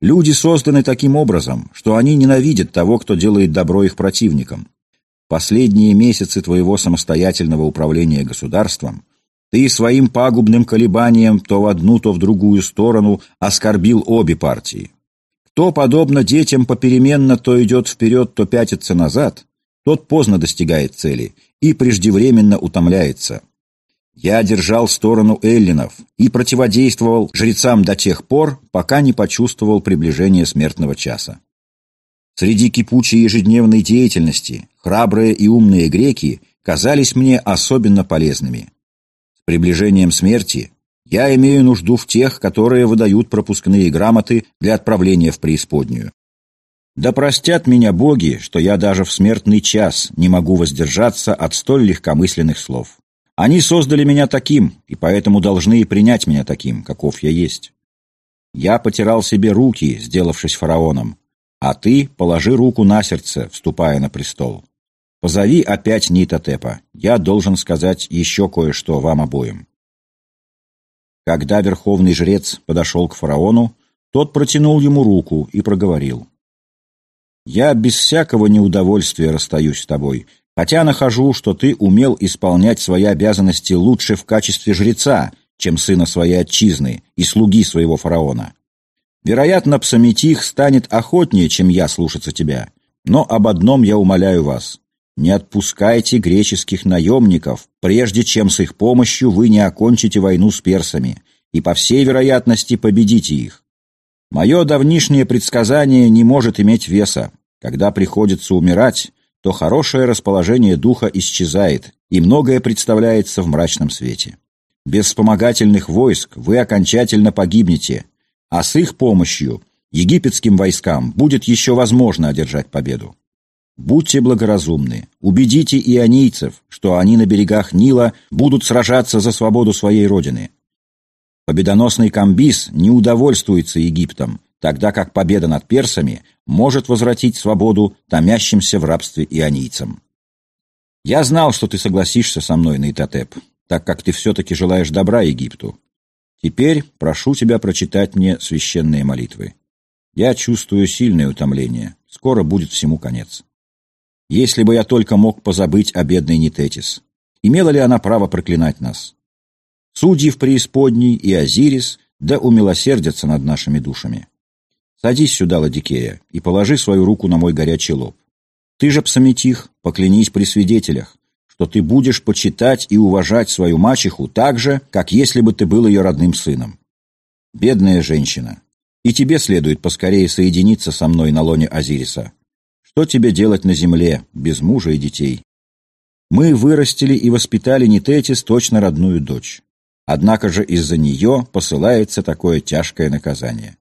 Люди созданы таким образом, что они ненавидят того, кто делает добро их противникам. Последние месяцы твоего самостоятельного управления государством ты своим пагубным колебанием то в одну, то в другую сторону оскорбил обе партии. Кто, подобно детям, попеременно то идет вперед, то пятится назад, тот поздно достигает цели и преждевременно утомляется. Я держал сторону эллинов и противодействовал жрецам до тех пор, пока не почувствовал приближение смертного часа. Среди кипучей ежедневной деятельности храбрые и умные греки казались мне особенно полезными. Приближением смерти я имею нужду в тех, которые выдают пропускные грамоты для отправления в преисподнюю. Да простят меня боги, что я даже в смертный час не могу воздержаться от столь легкомысленных слов. Они создали меня таким, и поэтому должны и принять меня таким, каков я есть. Я потирал себе руки, сделавшись фараоном, а ты положи руку на сердце, вступая на престол. Позови опять Нитотепа, я должен сказать еще кое-что вам обоим. Когда верховный жрец подошел к фараону, тот протянул ему руку и проговорил. «Я без всякого неудовольствия расстаюсь с тобой, Хотя нахожу, что ты умел исполнять свои обязанности лучше в качестве жреца, чем сына своей отчизны и слуги своего фараона. Вероятно, Псаметих станет охотнее, чем я слушаться тебя. Но об одном я умоляю вас. Не отпускайте греческих наемников, прежде чем с их помощью вы не окончите войну с персами, и по всей вероятности победите их. Мое давнишнее предсказание не может иметь веса. Когда приходится умирать, то хорошее расположение духа исчезает, и многое представляется в мрачном свете. Без вспомогательных войск вы окончательно погибнете, а с их помощью египетским войскам будет еще возможно одержать победу. Будьте благоразумны, убедите ионийцев, что они на берегах Нила будут сражаться за свободу своей родины. Победоносный Камбис не удовольствуется Египтом, тогда как победа над персами может возвратить свободу томящимся в рабстве ионийцам. Я знал, что ты согласишься со мной, Нейтотеп, так как ты все-таки желаешь добра Египту. Теперь прошу тебя прочитать мне священные молитвы. Я чувствую сильное утомление. Скоро будет всему конец. Если бы я только мог позабыть о бедной Нитетис, имела ли она право проклинать нас? Судьи в преисподней и Азирис да умилосердятся над нашими душами. Садись сюда, Ладикея, и положи свою руку на мой горячий лоб. Ты же, Псаметих, поклянись при свидетелях, что ты будешь почитать и уважать свою мачеху так же, как если бы ты был ее родным сыном. Бедная женщина, и тебе следует поскорее соединиться со мной на лоне Азириса. Что тебе делать на земле, без мужа и детей? Мы вырастили и воспитали Нитетис точно родную дочь. Однако же из-за нее посылается такое тяжкое наказание.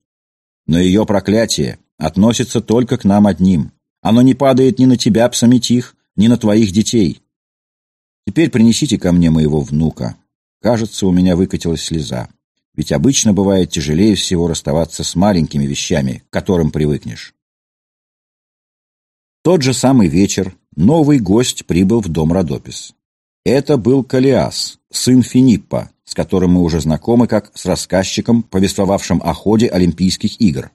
Но ее проклятие относится только к нам одним. Оно не падает ни на тебя, Псаметих, ни на твоих детей. Теперь принесите ко мне моего внука. Кажется, у меня выкатилась слеза. Ведь обычно бывает тяжелее всего расставаться с маленькими вещами, к которым привыкнешь. Тот же самый вечер новый гость прибыл в дом Родопис. Это был Калиас, сын Финиппа, с которым мы уже знакомы как с рассказчиком, повествовавшим о ходе Олимпийских игр.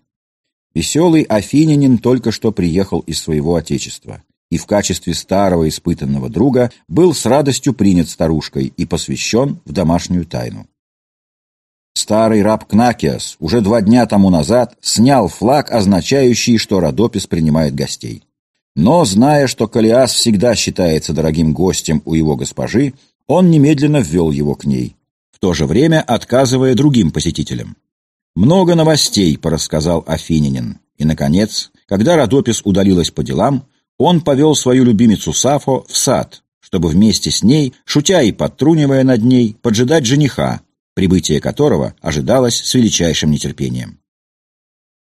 Веселый афинянин только что приехал из своего отечества и в качестве старого испытанного друга был с радостью принят старушкой и посвящен в домашнюю тайну. Старый раб Кнакиас уже два дня тому назад снял флаг, означающий, что Родопис принимает гостей. Но, зная, что Калиас всегда считается дорогим гостем у его госпожи, он немедленно ввел его к ней, в то же время отказывая другим посетителям. Много новостей порассказал Афининин, и, наконец, когда Родопис удалилась по делам, он повел свою любимицу Сафо в сад, чтобы вместе с ней, шутя и подтрунивая над ней, поджидать жениха, прибытие которого ожидалось с величайшим нетерпением.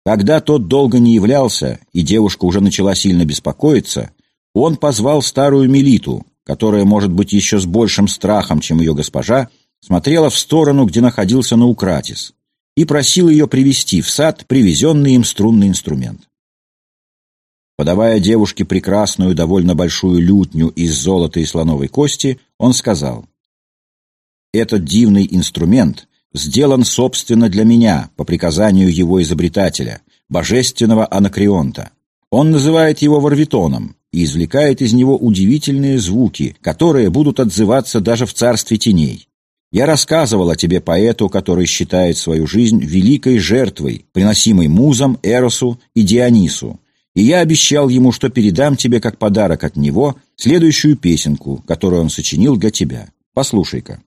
Когда тот долго не являлся, и девушка уже начала сильно беспокоиться, он позвал старую Мелиту, которая, может быть, еще с большим страхом, чем ее госпожа, смотрела в сторону, где находился Наукратис, и просил ее привести в сад привезенный им струнный инструмент. Подавая девушке прекрасную, довольно большую лютню из золота и слоновой кости, он сказал, «Этот дивный инструмент сделан собственно для меня, по приказанию его изобретателя, божественного Анакреонта. Он называет его варвитоном и извлекает из него удивительные звуки, которые будут отзываться даже в царстве теней. Я рассказывал о тебе поэту, который считает свою жизнь великой жертвой, приносимой музам, Эросу и Дионису, и я обещал ему, что передам тебе как подарок от него следующую песенку, которую он сочинил для тебя. Послушай-ка.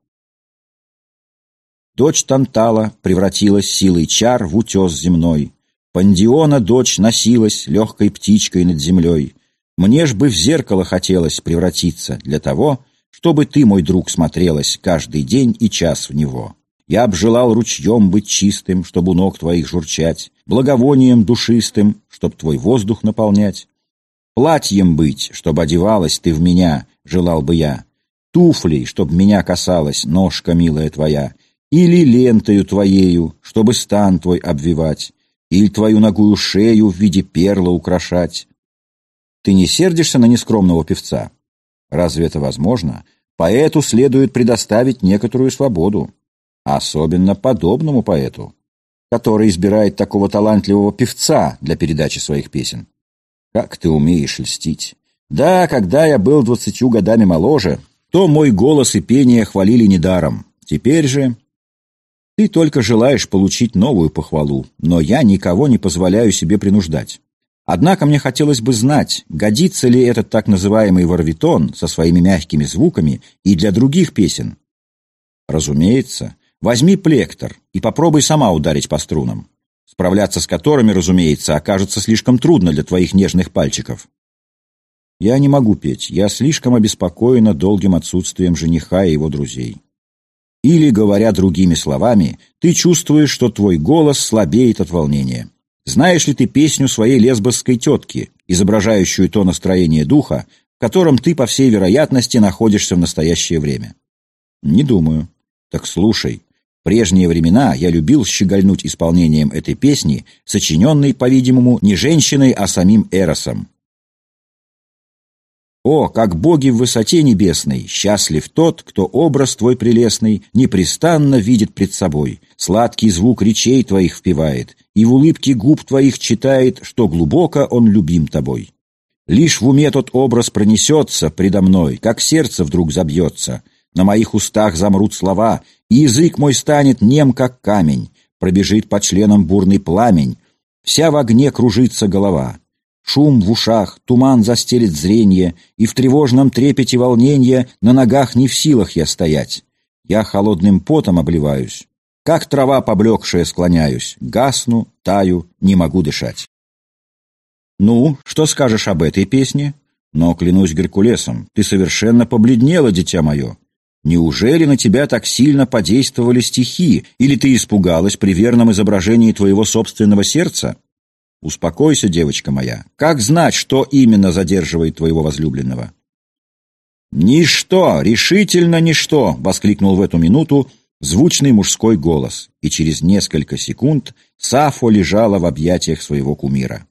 Дочь Тантала превратилась силой чар в утес земной. Пандиона дочь носилась легкой птичкой над землей. Мне ж бы в зеркало хотелось превратиться для того, чтобы ты, мой друг, смотрелась каждый день и час в него. Я б желал ручьем быть чистым, чтобы у ног твоих журчать, благовонием душистым, чтоб твой воздух наполнять. Платьем быть, чтобы одевалась ты в меня, желал бы я. Туфлей, чтоб меня касалась ножка милая твоя. Или лентою твоею, чтобы стан твой обвивать. Или твою ногую шею в виде перла украшать. Ты не сердишься на нескромного певца? Разве это возможно? Поэту следует предоставить некоторую свободу. Особенно подобному поэту, который избирает такого талантливого певца для передачи своих песен. Как ты умеешь льстить. Да, когда я был двадцатью годами моложе, то мой голос и пение хвалили недаром. Теперь же ты только желаешь получить новую похвалу, но я никого не позволяю себе принуждать. Однако мне хотелось бы знать, годится ли этот так называемый варвитон со своими мягкими звуками и для других песен. Разумеется, Возьми плектор и попробуй сама ударить по струнам, справляться с которыми, разумеется, окажется слишком трудно для твоих нежных пальчиков. Я не могу петь, я слишком обеспокоена долгим отсутствием жениха и его друзей. Или, говоря другими словами, ты чувствуешь, что твой голос слабеет от волнения. Знаешь ли ты песню своей лесбосской тетки, изображающую то настроение духа, в котором ты, по всей вероятности, находишься в настоящее время? Не думаю. Так слушай, прежние времена я любил щегольнуть исполнением этой песни, сочиненной, по-видимому, не женщиной, а самим Эросом. О, как боги в высоте небесной, счастлив тот, кто образ твой прелестный непрестанно видит пред собой, сладкий звук речей твоих впивает, и в улыбке губ твоих читает, что глубоко он любим тобой. Лишь в уме тот образ пронесется предо мной, как сердце вдруг забьется — на моих устах замрут слова, и язык мой станет нем, как камень. Пробежит по членам бурный пламень, вся в огне кружится голова. Шум в ушах, туман застелит зрение, и в тревожном трепете волнения на ногах не в силах я стоять. Я холодным потом обливаюсь, как трава поблекшая склоняюсь, гасну, таю, не могу дышать. Ну, что скажешь об этой песне? Но, клянусь Геркулесом, ты совершенно побледнела, дитя мое. Неужели на тебя так сильно подействовали стихи, или ты испугалась при верном изображении твоего собственного сердца? Успокойся, девочка моя. Как знать, что именно задерживает твоего возлюбленного? «Ничто, решительно ничто!» — воскликнул в эту минуту звучный мужской голос, и через несколько секунд Сафо лежала в объятиях своего кумира.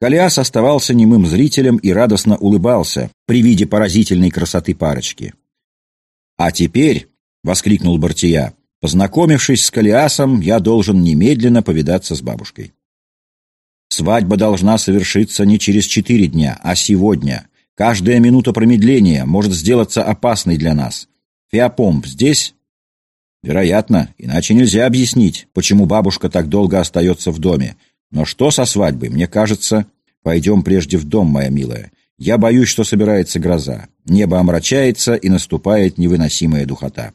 Калиас оставался немым зрителем и радостно улыбался при виде поразительной красоты парочки. «А теперь», — воскликнул Бартия, — «познакомившись с Калиасом, я должен немедленно повидаться с бабушкой». «Свадьба должна совершиться не через четыре дня, а сегодня. Каждая минута промедления может сделаться опасной для нас. Феопомп здесь?» «Вероятно, иначе нельзя объяснить, почему бабушка так долго остается в доме. Но что со свадьбой, мне кажется...» «Пойдем прежде в дом, моя милая. Я боюсь, что собирается гроза. Небо омрачается, и наступает невыносимая духота.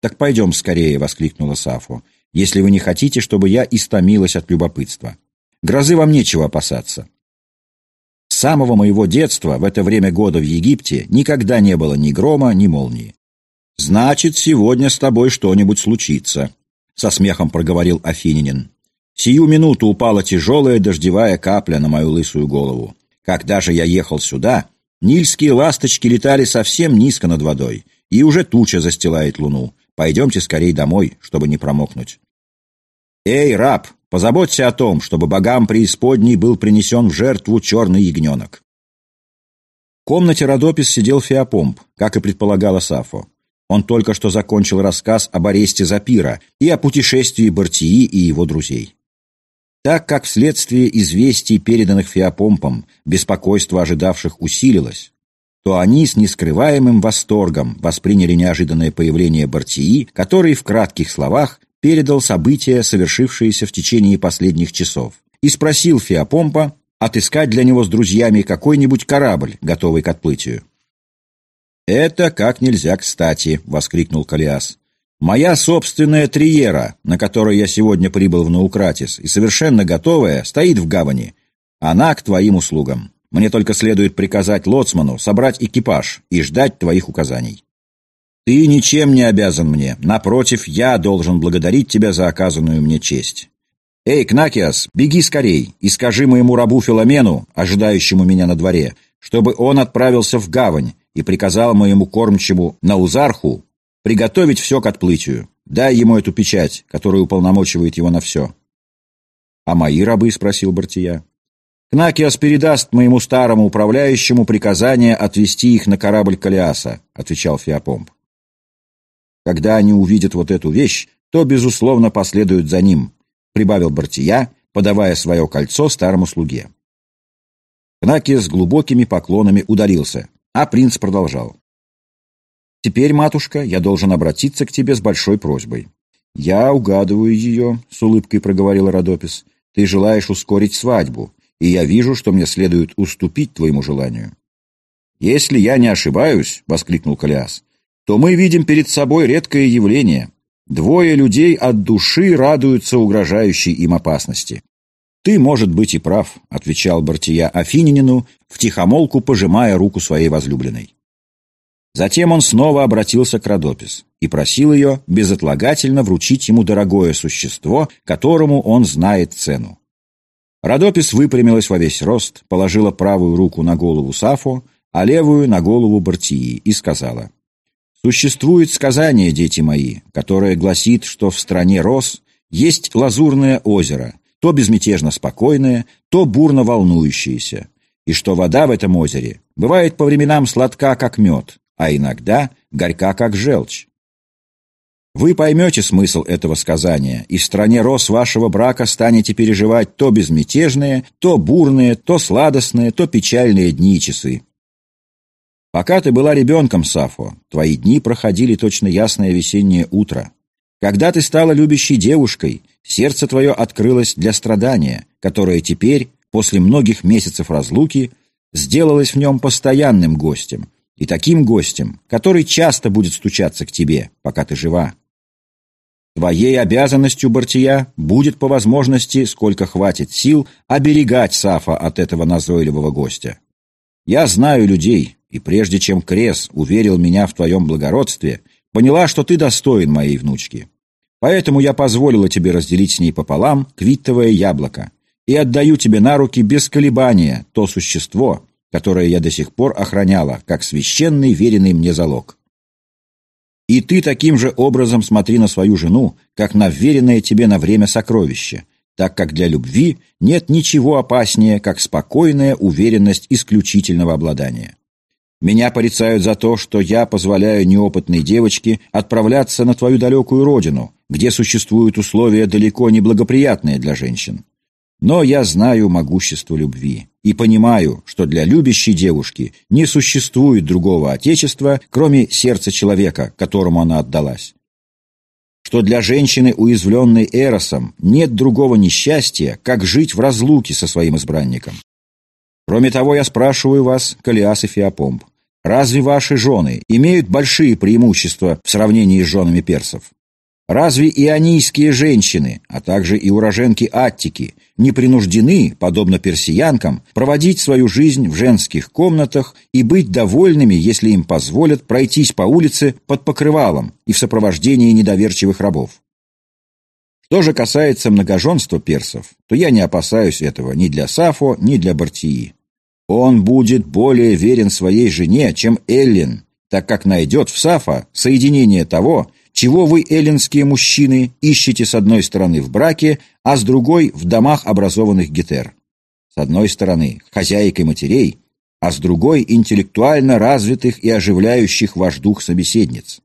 «Так пойдем скорее», — воскликнула Сафо, «если вы не хотите, чтобы я истомилась от любопытства. Грозы вам нечего опасаться. С самого моего детства в это время года в Египте никогда не было ни грома, ни молнии. «Значит, сегодня с тобой что-нибудь случится», — со смехом проговорил Афининин. Сию минуту упала тяжелая дождевая капля на мою лысую голову. Когда же я ехал сюда, нильские ласточки летали совсем низко над водой, и уже туча застилает луну. Пойдемте скорей домой, чтобы не промокнуть. Эй, раб, позаботься о том, чтобы богам преисподней был принесен в жертву черный ягненок. В комнате Родопис сидел Феопомп, как и предполагала Сафо. Он только что закончил рассказ об аресте Запира и о путешествии Бартии и его друзей. Так как вследствие известий, переданных Феопомпом, беспокойство ожидавших усилилось, то они с нескрываемым восторгом восприняли неожиданное появление Бартии, который в кратких словах передал события, совершившиеся в течение последних часов, и спросил Феопомпа отыскать для него с друзьями какой-нибудь корабль, готовый к отплытию. «Это как нельзя кстати!» — воскликнул Калиас. Моя собственная триера, на которой я сегодня прибыл в Наукратис, и совершенно готовая, стоит в гавани. Она к твоим услугам. Мне только следует приказать лоцману собрать экипаж и ждать твоих указаний. Ты ничем не обязан мне. Напротив, я должен благодарить тебя за оказанную мне честь. Эй, Кнакиас, беги скорей и скажи моему рабу Филомену, ожидающему меня на дворе, чтобы он отправился в гавань и приказал моему кормчему Наузарху Приготовить все к отплытию. Дай ему эту печать, которая уполномочивает его на все. — А мои рабы? — спросил Бартия. — Кнакиас передаст моему старому управляющему приказание отвезти их на корабль Калиаса, — отвечал Феопомп. Когда они увидят вот эту вещь, то, безусловно, последуют за ним, — прибавил Бартия, подавая свое кольцо старому слуге. Кнакиас с глубокими поклонами ударился, а принц продолжал. Теперь, матушка, я должен обратиться к тебе с большой просьбой. Я угадываю ее, — с улыбкой проговорил Родопис. Ты желаешь ускорить свадьбу, и я вижу, что мне следует уступить твоему желанию. Если я не ошибаюсь, — воскликнул Калиас, — то мы видим перед собой редкое явление. Двое людей от души радуются угрожающей им опасности. «Ты, может быть, и прав», — отвечал Бартия Афининину, втихомолку пожимая руку своей возлюбленной. Затем он снова обратился к Родопис и просил ее безотлагательно вручить ему дорогое существо, которому он знает цену. Родопис выпрямилась во весь рост, положила правую руку на голову Сафо, а левую на голову Бартии и сказала, «Существует сказание, дети мои, которое гласит, что в стране Рос есть лазурное озеро, то безмятежно спокойное, то бурно волнующееся, и что вода в этом озере бывает по временам сладка, как мед, а иногда горька, как желчь. Вы поймете смысл этого сказания, и в стране роз вашего брака станете переживать то безмятежные, то бурные, то сладостные, то печальные дни и часы. Пока ты была ребенком, Сафо, твои дни проходили точно ясное весеннее утро. Когда ты стала любящей девушкой, сердце твое открылось для страдания, которое теперь после многих месяцев разлуки, сделалась в нем постоянным гостем, и таким гостем, который часто будет стучаться к тебе, пока ты жива. Твоей обязанностью, Бартия, будет по возможности, сколько хватит сил, оберегать Сафа от этого назойливого гостя. Я знаю людей, и прежде чем Крес уверил меня в твоем благородстве, поняла, что ты достоин моей внучки. Поэтому я позволила тебе разделить с ней пополам квиттовое яблоко и отдаю тебе на руки без колебания то существо, которое я до сих пор охраняла, как священный веренный мне залог. И ты таким же образом смотри на свою жену, как на веренное тебе на время сокровище, так как для любви нет ничего опаснее, как спокойная уверенность исключительного обладания. Меня порицают за то, что я позволяю неопытной девочке отправляться на твою далекую родину, где существуют условия далеко не благоприятные для женщин. Но я знаю могущество любви и понимаю, что для любящей девушки не существует другого отечества, кроме сердца человека, которому она отдалась. Что для женщины, уязвленной Эросом, нет другого несчастья, как жить в разлуке со своим избранником. Кроме того, я спрашиваю вас, Калиас и Феопомп, разве ваши жены имеют большие преимущества в сравнении с женами персов? Разве ионийские женщины, а также и уроженки Аттики, не принуждены, подобно персиянкам, проводить свою жизнь в женских комнатах и быть довольными, если им позволят пройтись по улице под покрывалом и в сопровождении недоверчивых рабов? Что же касается многоженства персов, то я не опасаюсь этого ни для Сафо, ни для Бартии. Он будет более верен своей жене, чем Эллин, так как найдет в Сафа соединение того, чего вы, эллинские мужчины, ищете с одной стороны в браке, а с другой в домах образованных гетер? С одной стороны, хозяйкой матерей, а с другой интеллектуально развитых и оживляющих ваш дух собеседниц.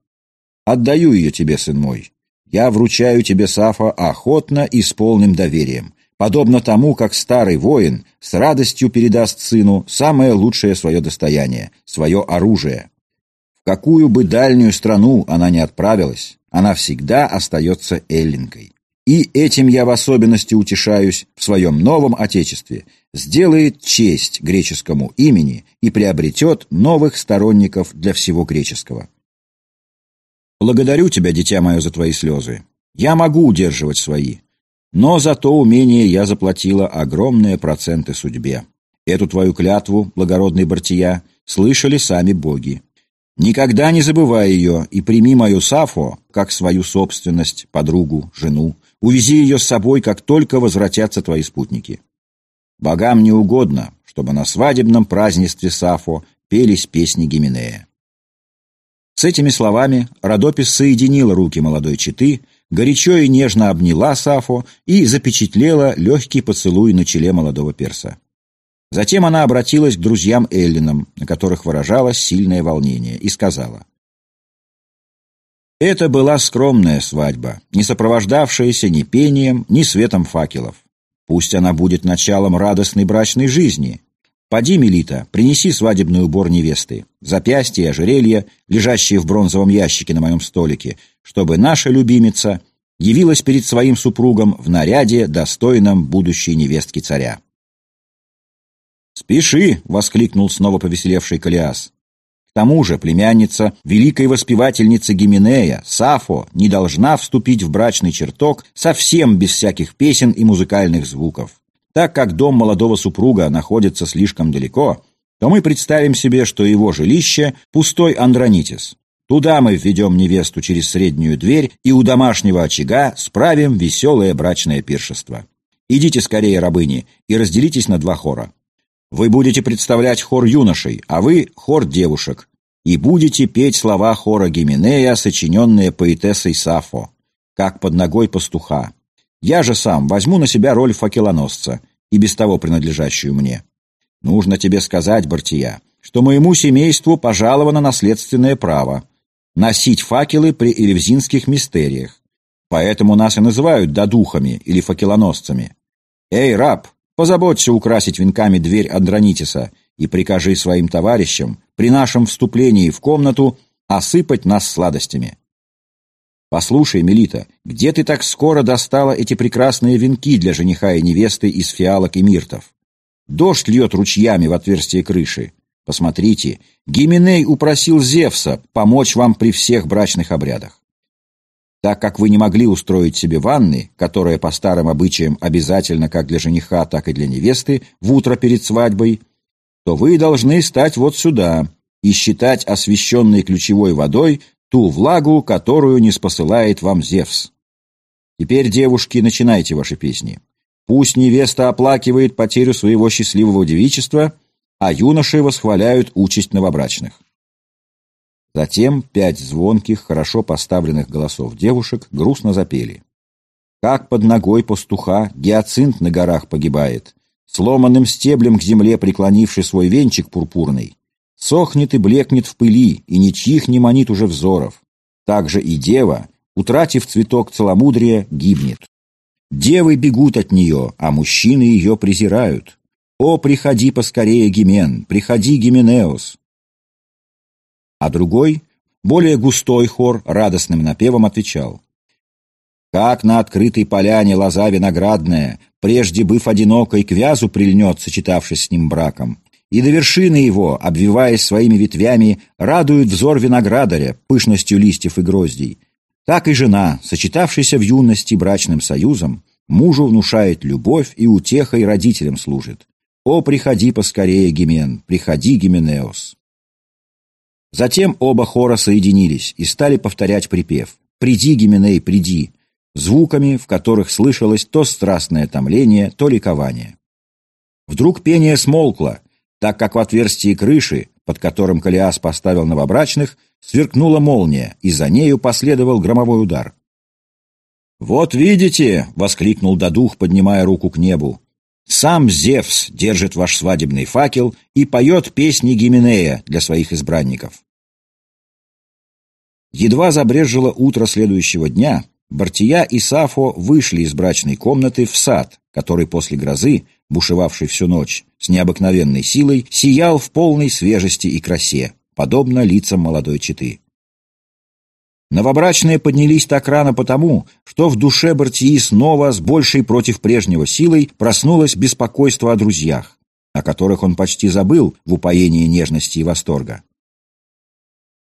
Отдаю ее тебе, сын мой. Я вручаю тебе Сафа охотно и с полным доверием, подобно тому, как старый воин с радостью передаст сыну самое лучшее свое достояние, свое оружие какую бы дальнюю страну она ни отправилась, она всегда остается эллинкой. И этим я в особенности утешаюсь в своем новом отечестве, сделает честь греческому имени и приобретет новых сторонников для всего греческого. Благодарю тебя, дитя мое, за твои слезы. Я могу удерживать свои, но за то умение я заплатила огромные проценты судьбе. Эту твою клятву, благородный Бартия, слышали сами боги. Никогда не забывай ее и прими мою Сафо как свою собственность, подругу, жену. Увези ее с собой, как только возвратятся твои спутники. Богам не угодно, чтобы на свадебном празднестве Сафо пелись песни Гименея. С этими словами Родопис соединила руки молодой четы, горячо и нежно обняла Сафо и запечатлела легкий поцелуй на челе молодого перса. Затем она обратилась к друзьям Эллинам, на которых выражалось сильное волнение, и сказала. Это была скромная свадьба, не сопровождавшаяся ни пением, ни светом факелов. Пусть она будет началом радостной брачной жизни. Поди, Мелита, принеси свадебный убор невесты, запястье и ожерелье, лежащие в бронзовом ящике на моем столике, чтобы наша любимица явилась перед своим супругом в наряде, достойном будущей невестки царя. «Спеши!» — воскликнул снова повеселевший Калиас. К тому же племянница великой воспевательницы Гименея, Сафо, не должна вступить в брачный чертог совсем без всяких песен и музыкальных звуков. Так как дом молодого супруга находится слишком далеко, то мы представим себе, что его жилище — пустой Андронитис. Туда мы введем невесту через среднюю дверь и у домашнего очага справим веселое брачное пиршество. Идите скорее, рабыни, и разделитесь на два хора. Вы будете представлять хор юношей, а вы — хор девушек, и будете петь слова хора Гименея, сочиненные поэтессой Сафо, как под ногой пастуха. Я же сам возьму на себя роль факелоносца, и без того принадлежащую мне. Нужно тебе сказать, Бартия, что моему семейству пожаловано наследственное право носить факелы при элевзинских мистериях. Поэтому нас и называют додухами или факелоносцами. Эй, раб, Позаботься украсить венками дверь Андронитиса и прикажи своим товарищам при нашем вступлении в комнату осыпать нас сладостями. Послушай, Мелита, где ты так скоро достала эти прекрасные венки для жениха и невесты из фиалок и миртов? Дождь льет ручьями в отверстие крыши. Посмотрите, Гименей упросил Зевса помочь вам при всех брачных обрядах. Так как вы не могли устроить себе ванны, которая по старым обычаям обязательно как для жениха, так и для невесты, в утро перед свадьбой, то вы должны стать вот сюда и считать освященной ключевой водой ту влагу, которую не спосылает вам Зевс. Теперь, девушки, начинайте ваши песни. Пусть невеста оплакивает потерю своего счастливого девичества, а юноши восхваляют участь новобрачных. Затем пять звонких, хорошо поставленных голосов девушек грустно запели. Как под ногой пастуха гиацинт на горах погибает, сломанным стеблем к земле преклонивший свой венчик пурпурный, сохнет и блекнет в пыли, и ничьих не манит уже взоров. Так же и дева, утратив цветок целомудрия, гибнет. Девы бегут от нее, а мужчины ее презирают. «О, приходи поскорее, Гимен! Приходи, Гименеус!» А другой, более густой хор, радостным напевом отвечал. «Как на открытой поляне лоза виноградная, прежде быв одинокой, к вязу прильнет, сочетавшись с ним браком, и до вершины его, обвиваясь своими ветвями, радует взор виноградаря пышностью листьев и гроздей, так и жена, сочетавшаяся в юности брачным союзом, мужу внушает любовь и утехой родителям служит. «О, приходи поскорее, Гимен, приходи, Гименеос!» Затем оба хора соединились и стали повторять припев «Приди, Гименей, приди!» звуками, в которых слышалось то страстное томление, то ликование. Вдруг пение смолкло, так как в отверстии крыши, под которым Калиас поставил новобрачных, сверкнула молния, и за нею последовал громовой удар. «Вот видите!» — воскликнул Дадух, поднимая руку к небу. «Сам Зевс держит ваш свадебный факел и поет песни Гименея для своих избранников». Едва забрежило утро следующего дня, Бартия и Сафо вышли из брачной комнаты в сад, который после грозы, бушевавшей всю ночь, с необыкновенной силой, сиял в полной свежести и красе подобно лицам молодой четы. Новобрачные поднялись так рано потому, что в душе Бартии снова с большей против прежнего силой проснулось беспокойство о друзьях, о которых он почти забыл в упоении нежности и восторга.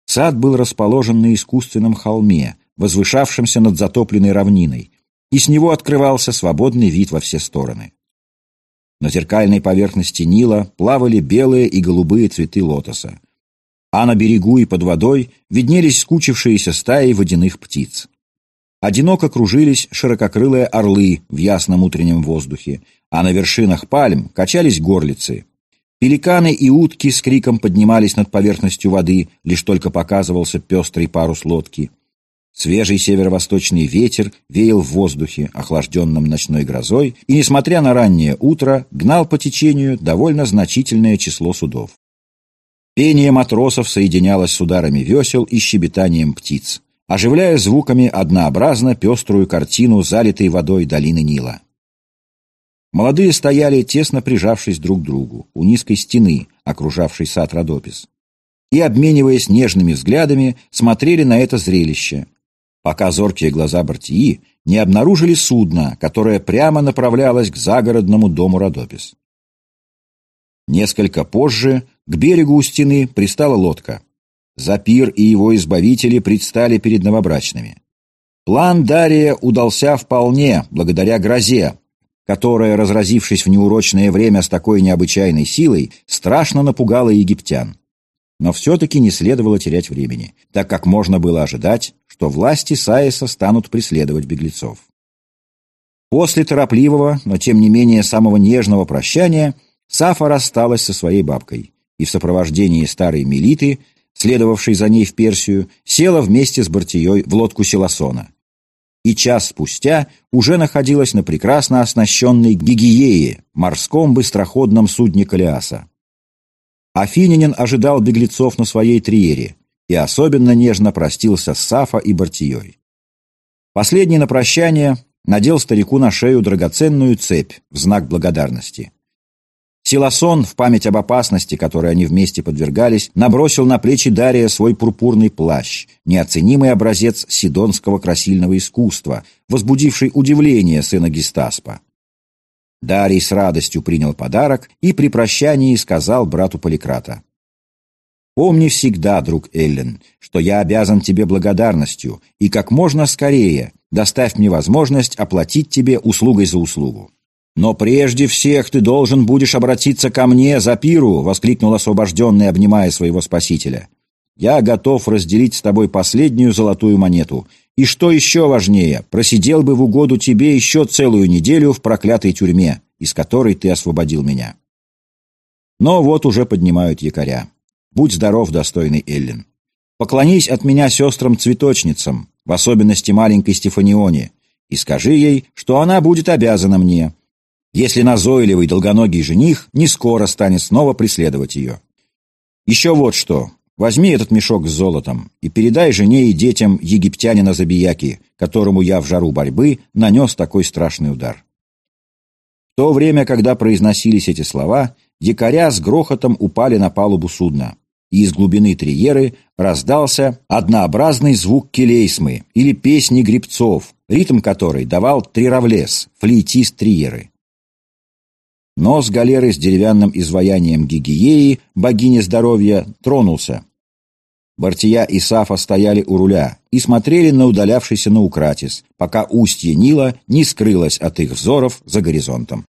Сад был расположен на искусственном холме, возвышавшемся над затопленной равниной, и с него открывался свободный вид во все стороны. На зеркальной поверхности Нила плавали белые и голубые цветы лотоса, а на берегу и под водой виднелись скучившиеся стаи водяных птиц. Одиноко кружились ширококрылые орлы в ясном утреннем воздухе, а на вершинах пальм качались горлицы. Пеликаны и утки с криком поднимались над поверхностью воды, лишь только показывался пестрый парус лодки. Свежий северо-восточный ветер веял в воздухе, охлажденном ночной грозой, и, несмотря на раннее утро, гнал по течению довольно значительное число судов. Пение матросов соединялось с ударами весел и щебетанием птиц, оживляя звуками однообразно пеструю картину залитой водой долины Нила. Молодые стояли, тесно прижавшись друг к другу, у низкой стены, окружавшей сад Родопис, и, обмениваясь нежными взглядами, смотрели на это зрелище, пока зоркие глаза Бартии не обнаружили судно, которое прямо направлялось к загородному дому Родопис. Несколько позже к берегу у стены пристала лодка. Запир и его избавители предстали перед новобрачными. План Дария удался вполне, благодаря грозе, которая, разразившись в неурочное время с такой необычайной силой, страшно напугала египтян. Но все-таки не следовало терять времени, так как можно было ожидать, что власти Саиса станут преследовать беглецов. После торопливого, но тем не менее самого нежного прощания Сафа рассталась со своей бабкой и в сопровождении старой Мелиты, следовавшей за ней в Персию, села вместе с Бартией в лодку Селасона. И час спустя уже находилась на прекрасно оснащенной Гигиее, морском быстроходном судне Калиаса. Афининин ожидал беглецов на своей триере и особенно нежно простился с Сафа и Бартией. Последний на прощание надел старику на шею драгоценную цепь в знак благодарности. Силасон, в память об опасности, которой они вместе подвергались, набросил на плечи Дария свой пурпурный плащ, неоценимый образец сидонского красильного искусства, возбудивший удивление сына Гестаспа. Дарий с радостью принял подарок и при прощании сказал брату Поликрата. «Помни всегда, друг Эллен, что я обязан тебе благодарностью, и как можно скорее доставь мне возможность оплатить тебе услугой за услугу». «Но прежде всех ты должен будешь обратиться ко мне, Запиру!» — воскликнул освобожденный, обнимая своего спасителя. «Я готов разделить с тобой последнюю золотую монету. И что еще важнее, просидел бы в угоду тебе еще целую неделю в проклятой тюрьме, из которой ты освободил меня». Но вот уже поднимают якоря. Будь здоров, достойный Эллин. Поклонись от меня сестрам-цветочницам, в особенности маленькой Стефанионе, и скажи ей, что она будет обязана мне, если назойливый долгоногий жених не скоро станет снова преследовать ее. Еще вот что. Возьми этот мешок с золотом и передай жене и детям египтянина Забияки, которому я в жару борьбы нанес такой страшный удар. В то время, когда произносились эти слова, якоря с грохотом упали на палубу судна, и из глубины триеры раздался однообразный звук келейсмы или песни грибцов, ритм которой давал триравлес, флейтист триеры. Нос галеры с деревянным изваянием Гигиеи, богини здоровья, тронулся. Бартия и Сафа стояли у руля и смотрели на удалявшийся Наукратис, пока устье Нила не скрылось от их взоров за горизонтом.